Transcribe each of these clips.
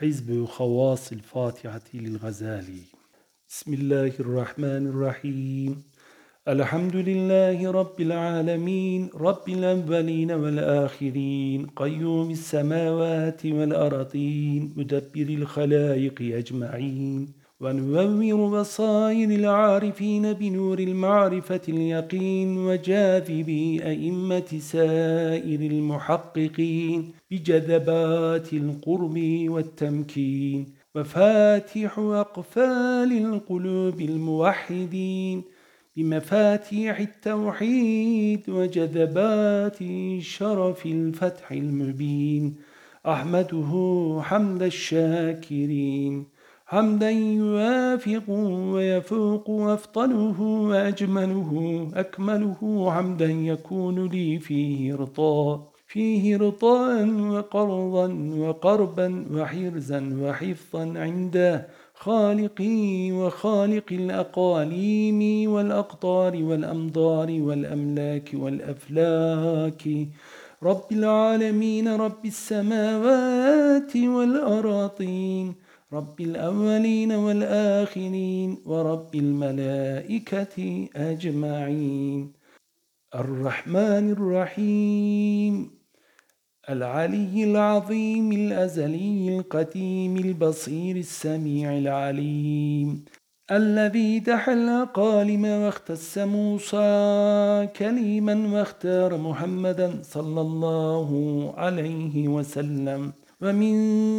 حزب خواص الفاتحة للغزالي بسم الله الرحمن الرحيم. الحمد لله رب العالمين رب الأولين والآخرين قيوم السماوات والأرضين مدبر الخلائق أجمعين. ونور بصائر العارفين بنور المعرفة اليقين وجاذب أئمة سائر المحققين بجذبات القرب والتمكين وفاتح أقفال القلوب الموحدين بمفاتيح التوحيد وجذبات شرف الفتح المبين أحمده حمد الشاكرين حمدا يوافق ويفوق أفضله وأجمله أكمله حمدا يكون لي فيه رضا فيه رضاء وقرضا وقربا وحرزا وحفظا عند خالقي وخالق الأقاليم والأقطار والأمضار والأملاك والأفلاك. رب العالمين رب السماوات والأراضين. رب الأولين والآخرين ورب الملائكة أجمعين. الرحمن الرحيم. العلي العظيم. الأزلي القديم. البصير السميع العليم. الذي تحل قالما واختص موسى كليما واختار محمدا صلى الله عليه وسلم. ومن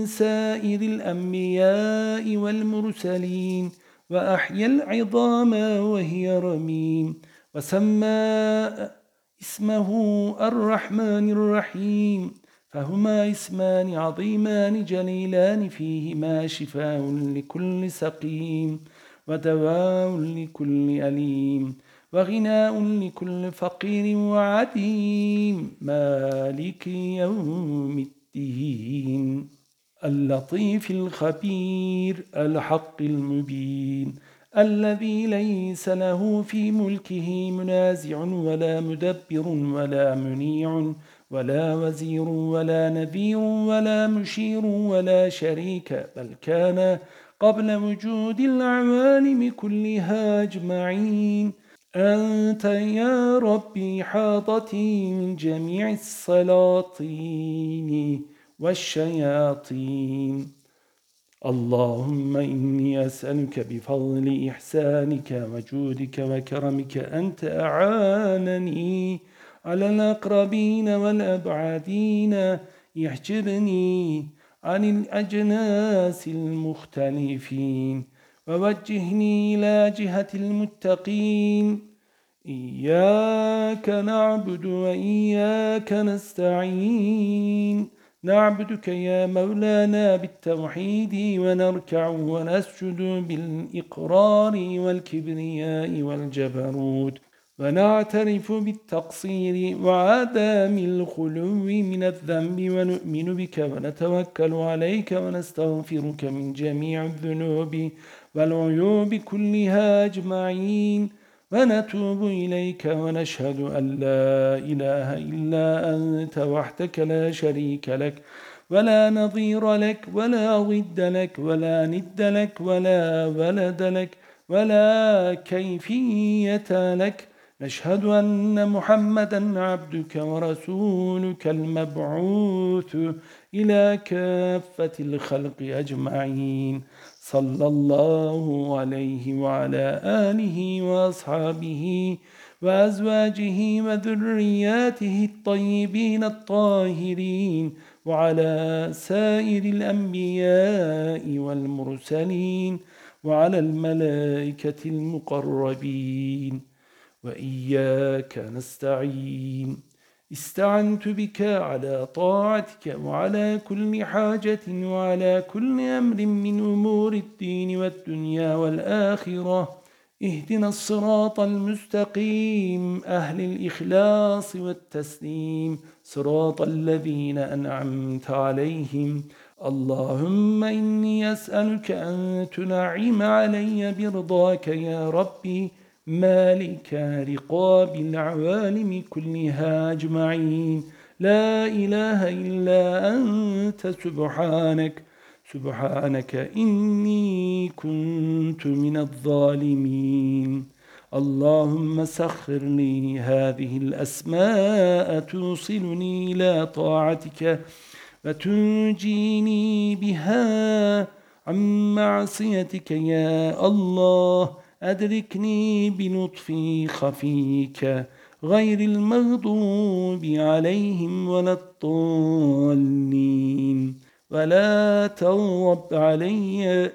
سائر الأنبياء والمرسلين وأحيا العظام وهي رميم وسمى اسمه الرحمن الرحيم فهما اسمان عظيمان جليلان فيهما شفاء لكل سقيم ودواء لكل أليم وغناء لكل فقير وعديم مالك يوم الدين الدين اللطيف الخبير الحق المبين الذي ليس له في ملكه منازع ولا مدبر ولا منيع ولا وزير ولا نذير ولا مشير ولا شريك بل كان قبل وجود العوالم كلها أجمعين. أنت يا ربي حاضتي من جميع السلاطين والشياطين. اللهم إني أسألك بفضل إحسانك وجودك وكرمك أنت أعانني على الأقربين والأبعدين. يحجبني عن الأجناس المختلفين. ووجهني إلى جهة المتقين. إياك نعبد وإياك نستعين. نعبدك يا مولانا بالتوحيد ونركع ونسجد بالإقرار والكبرياء والجبروت. ونعترف بالتقصير وعدم الخلو من الذنب ونؤمن بك ونتوكل عليك ونستغفرك من جميع الذنوب والعيوب كلها أجمعين. ونتوب إليك ونشهد أن لا إله إلا أنت وحدك لا شريك لك ولا نظير لك ولا ضد لك ولا ند لك ولا ولد لك ولا كيفية لك نشهد أن محمدا عبدك ورسولك المبعوث إلى كافة الخلق أجمعين. صلى الله عليه وعلى آله وأصحابه وأزواجه وذرياته الطيبين الطاهرين وعلى سائر الأنبياء والمرسلين وعلى الملائكة المقربين. وإياك نستعين. استعنت بك على طاعتك وعلى كل حاجة وعلى كل أمر من أمور الدين والدنيا والآخرة. اهدنا الصراط المستقيم. أهل الإخلاص والتسليم. صراط الذين أنعمت عليهم. اللهم إني أسألك أن تنعم علي برضاك يا ربي. مالك رقاب العوالم كلها أجمعين. لا إله إلا أنت سبحانك سبحانك إني كنت من الظالمين. اللهم سخر لي هذه الأسماء توصلني إلى طاعتك وتنجيني بها عن معصيتك يا الله. أدركني بلطف خفيك غير المغضوب عليهم ولا الضالين. ولا تغضب علي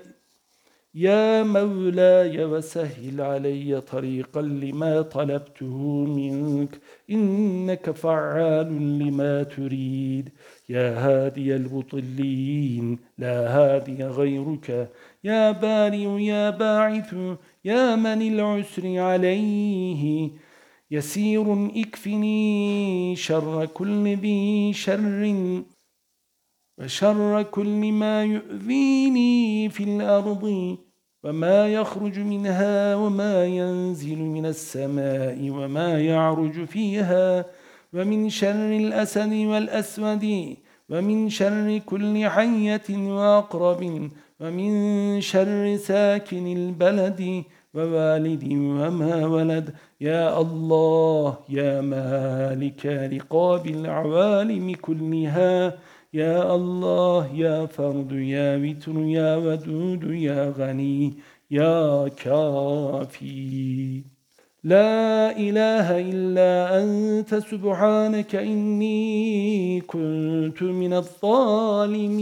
يا مولاي وسهل علي طريقا لما طلبته منك. إنك فعال لما تريد. يا هادي المطلين لا هادي غيرك. يا بارئ يا باعث يا من العسر عليه يسير اكفني شر كل ذي شر وشر كل ما يؤذيني في الأرض وما يخرج منها وما ينزل من السماء وما يعرج فيها ومن شر الأسد والأسود ومن شر كل حية وأقرب ومن شر ساكن البلد ووالد وما ولد. يا الله يا مالك رقاب العوالم كلها. يا الله يا فرد يا وتر يا ودود يا غني يا كافي. لا إله إلا أنت سبحانك إني كنت من الظالمين.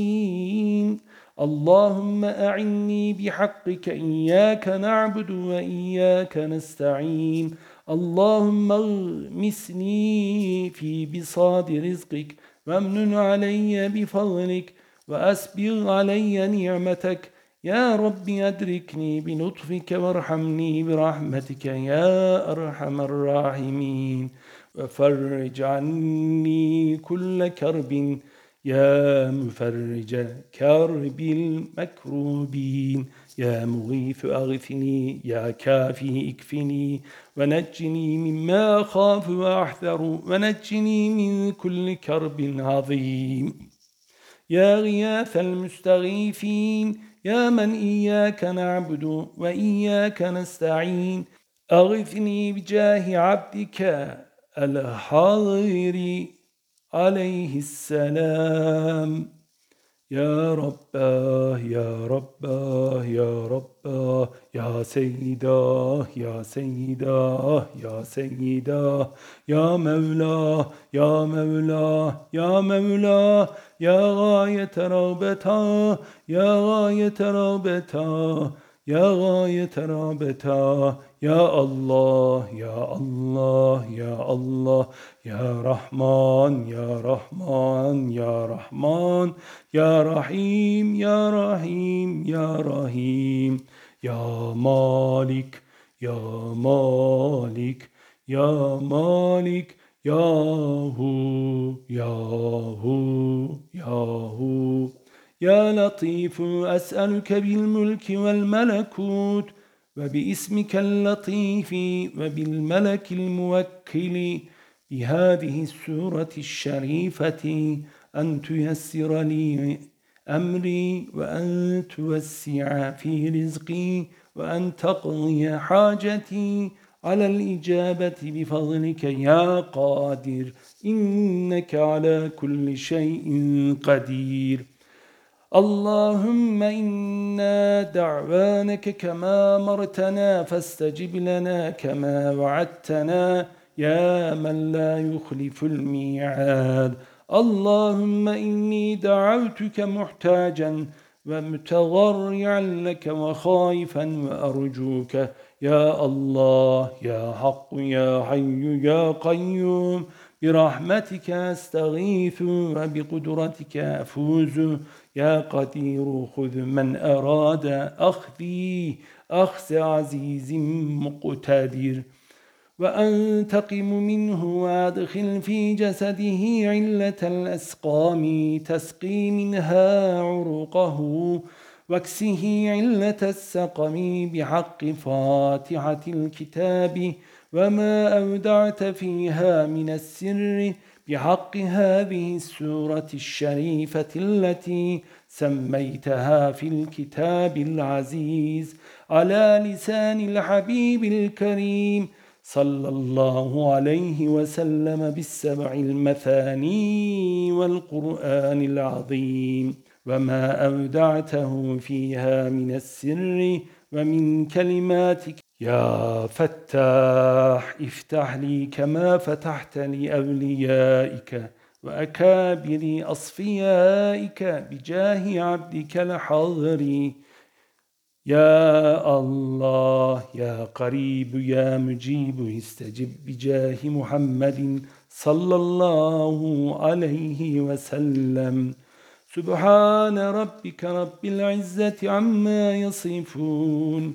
اللهم أعني بحقك إياك نعبد وإياك نستعين. اللهم اغمسني في بصاد رزقك وامنن علي بفضلك وأسبغ علي نعمتك. يا رب أدركني بلطفك وارحمني برحمتك يا أرحم الراحمين. وفرج عني كل كرب يا مفرج كرب المكروبين يا مغيث أغثني يا كافي اكفني. ونجني مما أخاف وأحذر ونجني من كل كرب عظيم. يا غياث المستغيثين يا من إياك نعبد وإياك نستعين. أغثني بجاه عبدك الحاضر. عليه السلام. يا رباه يا رباه يا رباه يا سيداه يا سيداه يا سيداه يا مولاه يا مولاه يا مولاه يا غاية رغبته يا غاية رغبته يا غاية رغبته يا الله يا الله يا الله يا رحمن يا رحمن يا رحمن يا رحيم يا رحيم يا رحيم يا مالك يا مالك يا مالك يا هو يا هو يا هو يا لطيف أسألك بالملك والملكوت وباسمك اللطيف وبالملك الموكل بهذه السورة الشريفة أن تيسر لي أمري وأن توسع في رزقي وأن تقضي حاجتي على الإجابة بفضلك يا قادر. إنك على كل شيء قدير. اللهم إنا دعوانك كما مرتنا فاستجب لنا كما وعدتنا يا من لا يخلف الميعاد. اللهم إني دعوتك محتاجا ومتضرعا لك وخائفا وأرجوك. يا الله يا حق يا حي يا قيوم برحمتك أستغيث وبقدرتك أفوز. يا قدير خذ من أراد أخذي أخذ عزيز مقتدر. وأنتقم منه وأدخل في جسده علة الأسقام تسقي منها عروقه واكسه علة السقم بحق فاتحة الكتاب. وما أودعت فيها من السر بحق هذه السورة الشريفة التي سميتها في الكتاب العزيز على لسان الحبيب الكريم صلى الله عليه وسلم بالسبع المثاني والقرآن العظيم. وما أودعته فيها من السر ومن كلماتك يا فتاح افتح لي كما فتحت لأوليائك وأكابر أصفيائك بجاه عبدك الحاضر. يا الله يا قريب يا مجيب استجب بجاه محمد صلى الله عليه وسلم. سبحان ربك رب العزة عما يصفون.